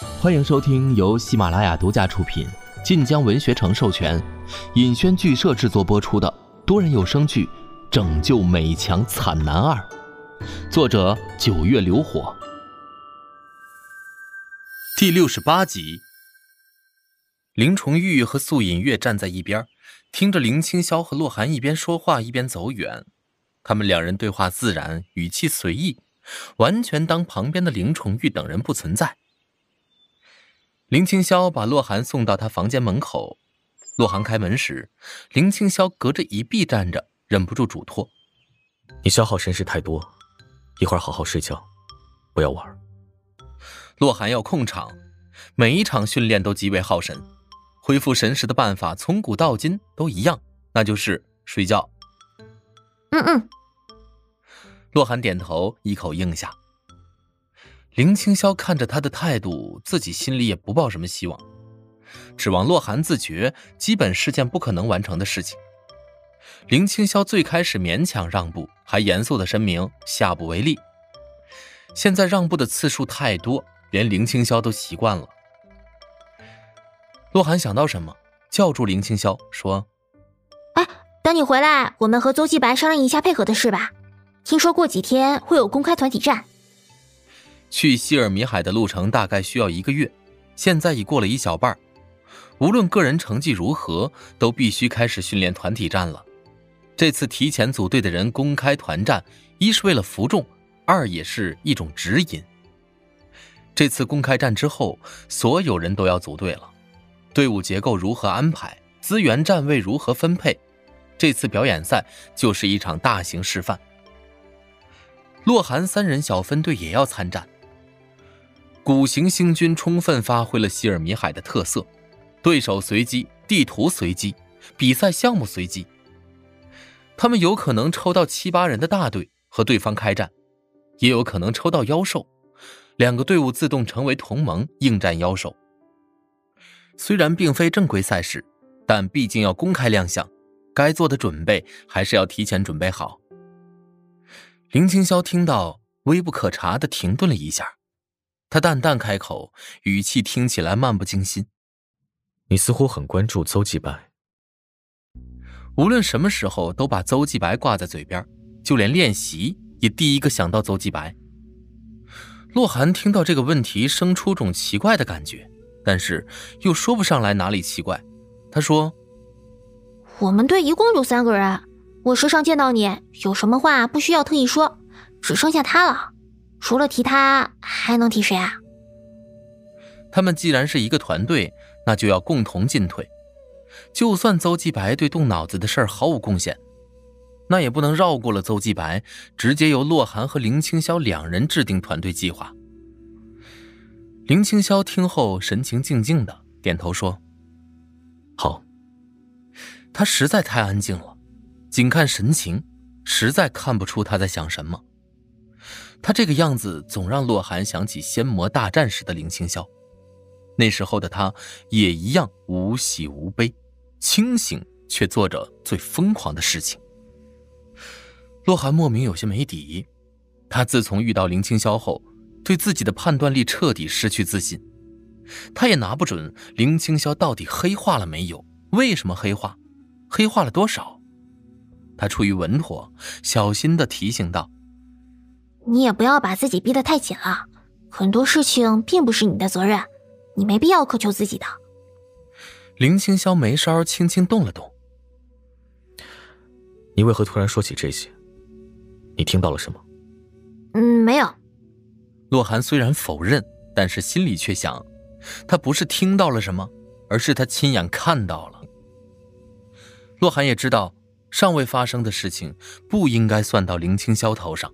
欢迎收听由喜马拉雅独家出品、晋江文学城授权、尹轩剧社制作播出的多人有声剧《拯救美强惨男二》，作者九月流火，第六十八集。林重玉和素隐月站在一边，听着林青霄和洛寒一边说话一边走远。他们两人对话自然，语气随意，完全当旁边的林重玉等人不存在。林青霄把洛寒送到他房间门口，洛寒开门时，林青霄隔着一臂站着，忍不住嘱托：“你消耗神识太多，一会儿好好睡觉，不要玩。”洛寒要控场，每一场训练都极为耗神。恢复神识的办法从古到今都一样，那就是睡觉。嗯嗯。洛寒点头，一口应下。林青霄看着他的态度，自己心里也不抱什么希望，指望洛寒自觉，基本是件不可能完成的事情。林青霄最开始勉强让步，还严肃的声明下不为例。现在让步的次数太多，连林青霄都习惯了。洛寒想到什么，叫住林青霄说：“哎，等你回来，我们和邹继白商量一下配合的事吧。听说过几天会有公开团体战。去希尔米海的路程大概需要一个月，现在已过了一小半。无论个人成绩如何，都必须开始训练团体战了。这次提前组队的人公开团战，一是为了服众，二也是一种指引。这次公开战之后，所有人都要组队了。”队伍结构如何安排？资源站位如何分配？这次表演赛就是一场大型示范。洛寒三人小分队也要参战。古行星君充分发挥了希尔米海的特色，对手随机，地图随机，比赛项目随机。他们有可能抽到七八人的大队和对方开战，也有可能抽到妖兽，两个队伍自动成为同盟应战妖兽。虽然并非正规赛事，但毕竟要公开亮相，该做的准备还是要提前准备好。林青霄听到，微不可察的停顿了一下，他淡淡开口，语气听起来漫不经心：“你似乎很关注邹继白，无论什么时候都把邹继白挂在嘴边，就连练习也第一个想到邹继白。”洛寒听到这个问题，生出种奇怪的感觉。但是又说不上来哪里奇怪，他说：“我们队一共就三个人，我时常见到你，有什么话不需要特意说，只剩下他了。除了提他，还能提谁啊？”他们既然是一个团队，那就要共同进退。就算邹继白对动脑子的事毫无贡献，那也不能绕过了邹继白，直接由洛寒和林青霄两人制定团队计划。林青霄听后，神情静静的点头说：“好。”他实在太安静了，仅看神情，实在看不出他在想什么。他这个样子总让洛寒想起仙魔大战时的林青霄，那时候的他也一样无喜无悲，清醒却做着最疯狂的事情。洛寒莫名有些没底，他自从遇到林青霄后。对自己的判断力彻底失去自信，他也拿不准林青霄到底黑化了没有，为什么黑化，黑化了多少。他出于稳妥，小心的提醒道：“你也不要把自己逼得太紧了，很多事情并不是你的责任，你没必要苛求自己的。”林青霄眉梢轻轻动了动：“你为何突然说起这些？你听到了什么？”“嗯，没有。”洛寒虽然否认，但是心里却想，他不是听到了什么，而是他亲眼看到了。洛寒也知道，尚未发生的事情不应该算到林青霄头上，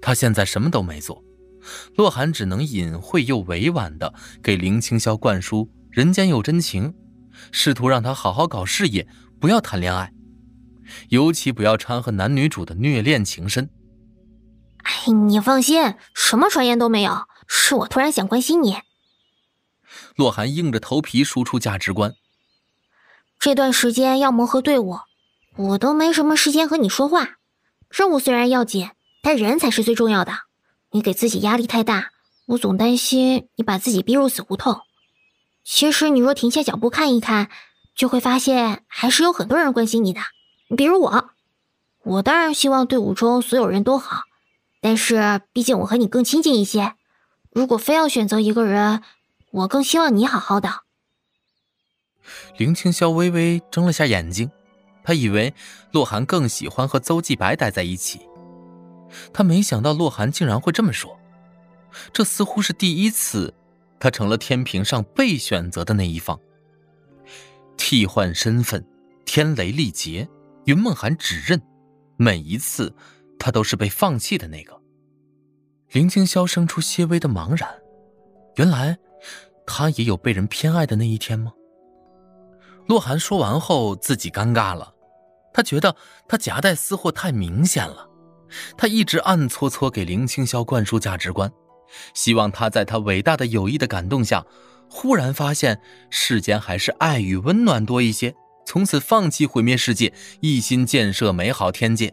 他现在什么都没做，洛寒只能隐晦又委婉的给林青霄灌输人间有真情，试图让他好好搞事业，不要谈恋爱，尤其不要掺和男女主的虐恋情深。哎，你放心，什么传言都没有，是我突然想关心你。洛寒硬着头皮输出价值观。这段时间要磨合队伍，我都没什么时间和你说话。任务虽然要紧，但人才是最重要的。你给自己压力太大，我总担心你把自己逼入死胡同。其实你若停下脚步看一看，就会发现还是有很多人关心你的。比如我，我当然希望队伍中所有人都好，但是毕竟我和你更亲近一些。如果非要选择一个人，我更希望你好好的。林青霄微微睁了下眼睛，他以为洛寒更喜欢和邹继白待在一起，他没想到洛寒竟然会这么说。这似乎是第一次，他成了天平上被选择的那一方。替换身份，天雷力竭，云梦涵指认，每一次他都是被放弃的那个。林青霄生出些微的茫然，原来他也有被人偏爱的那一天吗？洛寒说完后自己尴尬了，他觉得他夹带私货太明显了，他一直暗搓搓给林青霄灌输价值观。希望他在他伟大的友谊的感动下，忽然发现世间还是爱与温暖多一些，从此放弃毁灭世界，一心建设美好天界。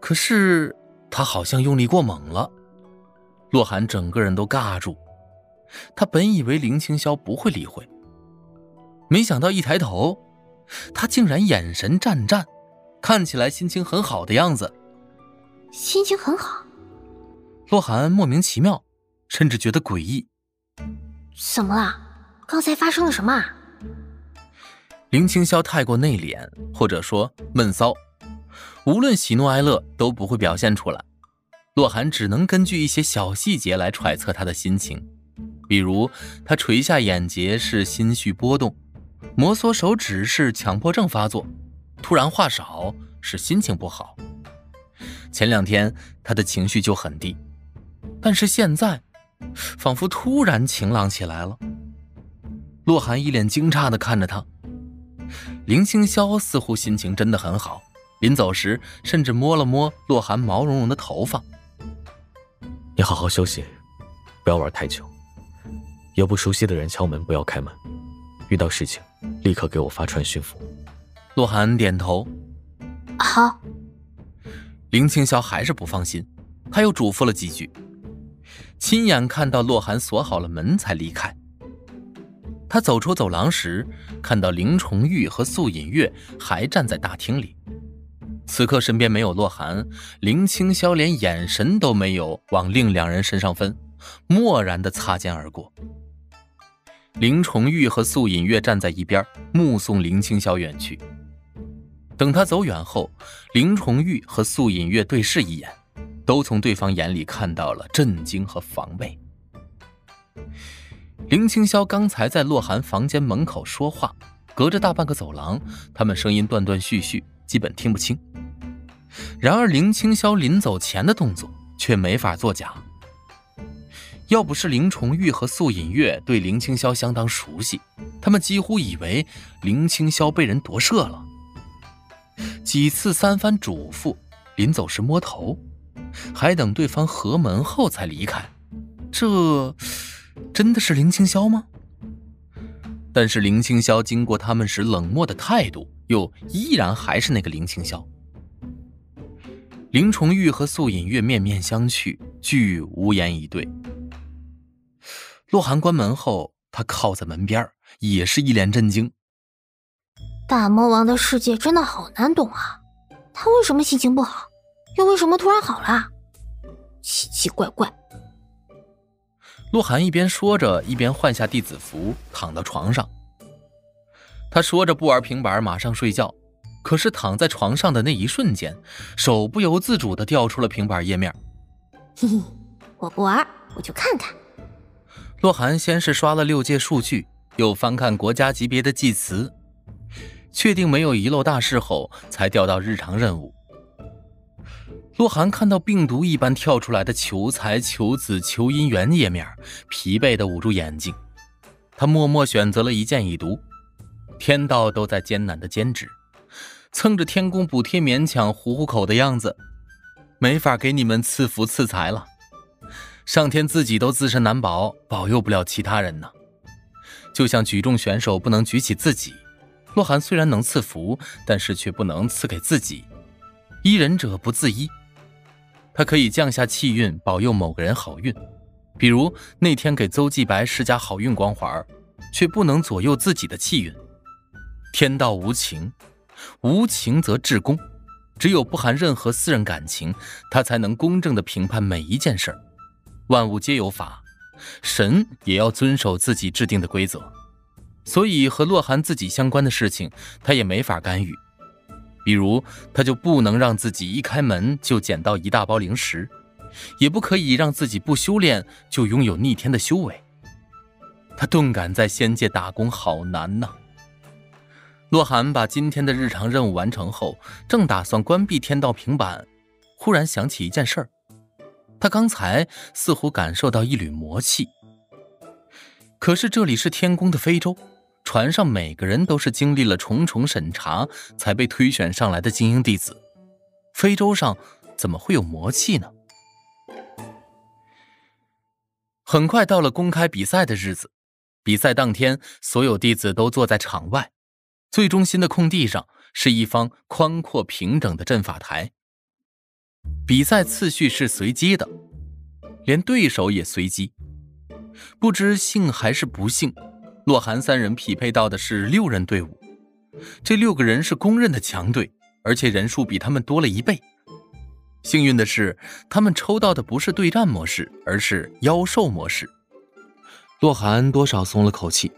可是他好像用力过猛了，洛寒整个人都尬住。他本以为林青霄不会理会，没想到一抬头，他竟然眼神战战，看起来心情很好的样子。心情很好。洛寒莫名其妙，甚至觉得诡异。怎么了？刚才发生了什么？林青霄太过内敛，或者说闷骚，无论喜怒哀乐都不会表现出来。洛寒只能根据一些小细节来揣测他的心情，比如他垂下眼睫是心绪波动，摩挲手指是强迫症发作，突然话少是心情不好。前两天他的情绪就很低。但是现在，仿佛突然晴朗起来了。洛寒一脸惊诧地看着他，林清霄似乎心情真的很好，临走时甚至摸了摸洛寒毛茸茸的头发。你好好休息，不要玩太久。有不熟悉的人敲门，不要开门。遇到事情，立刻给我发传讯符。洛寒点头，好。林青霄还是不放心，他又嘱咐了几句。亲眼看到洛寒锁好了门才离开。他走出走廊时，看到林重玉和素隐月还站在大厅里。此刻身边没有洛寒，林青霄连眼神都没有往另两人身上分，漠然的擦肩而过。林重玉和素隐月站在一边，目送林青霄远去。等他走远后，林重玉和素隐月对视一眼。都从对方眼里看到了震惊和防备。林青霄刚才在洛寒房间门口说话，隔着大半个走廊，他们声音断断续续，基本听不清。然而林青霄临走前的动作却没法作假。要不是林重玉和素隐月对林青霄相当熟悉，他们几乎以为林青霄被人夺舍了。几次三番嘱咐，临走时摸头。还等对方合门后才离开，这真的是林青霄吗？但是林青霄经过他们时冷漠的态度，又依然还是那个林青霄。林重玉和素隐月面面相觑，俱无言以对。洛寒关门后，他靠在门边，也是一脸震惊。大魔王的世界真的好难懂啊！他为什么心情不好？又为什么突然好了？奇奇怪怪。洛寒一边说着，一边换下弟子服，躺到床上。他说着不玩平板，马上睡觉。可是躺在床上的那一瞬间，手不由自主的调出了平板页面。嘿嘿，我不玩，我就看看。洛寒先是刷了六界数据，又翻看国家级别的祭词，确定没有遗漏大事后，才调到日常任务。洛寒看到病毒一般跳出来的求财、求子、求姻缘页面，疲惫的捂住眼睛。他默默选择了一件已读。天道都在艰难的兼职，蹭着天宫补贴勉强糊糊口的样子，没法给你们赐福赐财了。上天自己都自身难保，保佑不了其他人呢。就像举重选手不能举起自己，洛寒虽然能赐福，但是却不能赐给自己。医人者不自医。他可以降下气运，保佑某个人好运，比如那天给邹继白施加好运光环，却不能左右自己的气运。天道无情，无情则至公。只有不含任何私人感情，他才能公正的评判每一件事。万物皆有法，神也要遵守自己制定的规则。所以和洛寒自己相关的事情，他也没法干预。比如，他就不能让自己一开门就捡到一大包零食，也不可以让自己不修炼就拥有逆天的修为。他顿感在仙界打工好难呐。洛寒把今天的日常任务完成后，正打算关闭天道平板，忽然想起一件事儿。他刚才似乎感受到一缕魔气。可是这里是天宫的非洲，船上每个人都是经历了重重审查才被推选上来的精英弟子，非洲上怎么会有魔气呢？很快到了公开比赛的日子，比赛当天，所有弟子都坐在场外。最中心的空地上是一方宽阔平整的阵法台。比赛次序是随机的，连对手也随机。不知幸还是不幸，洛寒三人匹配到的是六人队伍。这六个人是公认的强队，而且人数比他们多了一倍。幸运的是，他们抽到的不是对战模式，而是妖兽模式。洛寒多少松了口气，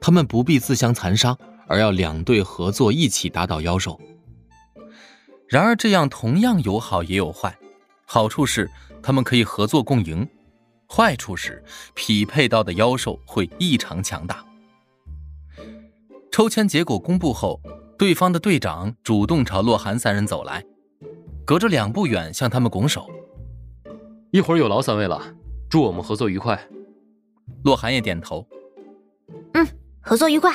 他们不必自相残杀。而要两队合作一起打倒妖兽。然而这样同样有好也有坏，好处是他们可以合作共赢，坏处是匹配到的妖兽会异常强大。抽签结果公布后，对方的队长主动朝洛寒三人走来，隔着两步远向他们拱手：“一会儿有劳三位了，祝我们合作愉快。”洛寒也点头：“嗯，合作愉快。”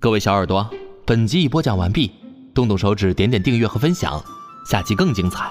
各位小耳朵，本集已播讲完毕，动动手指点点订阅和分享，下期更精彩。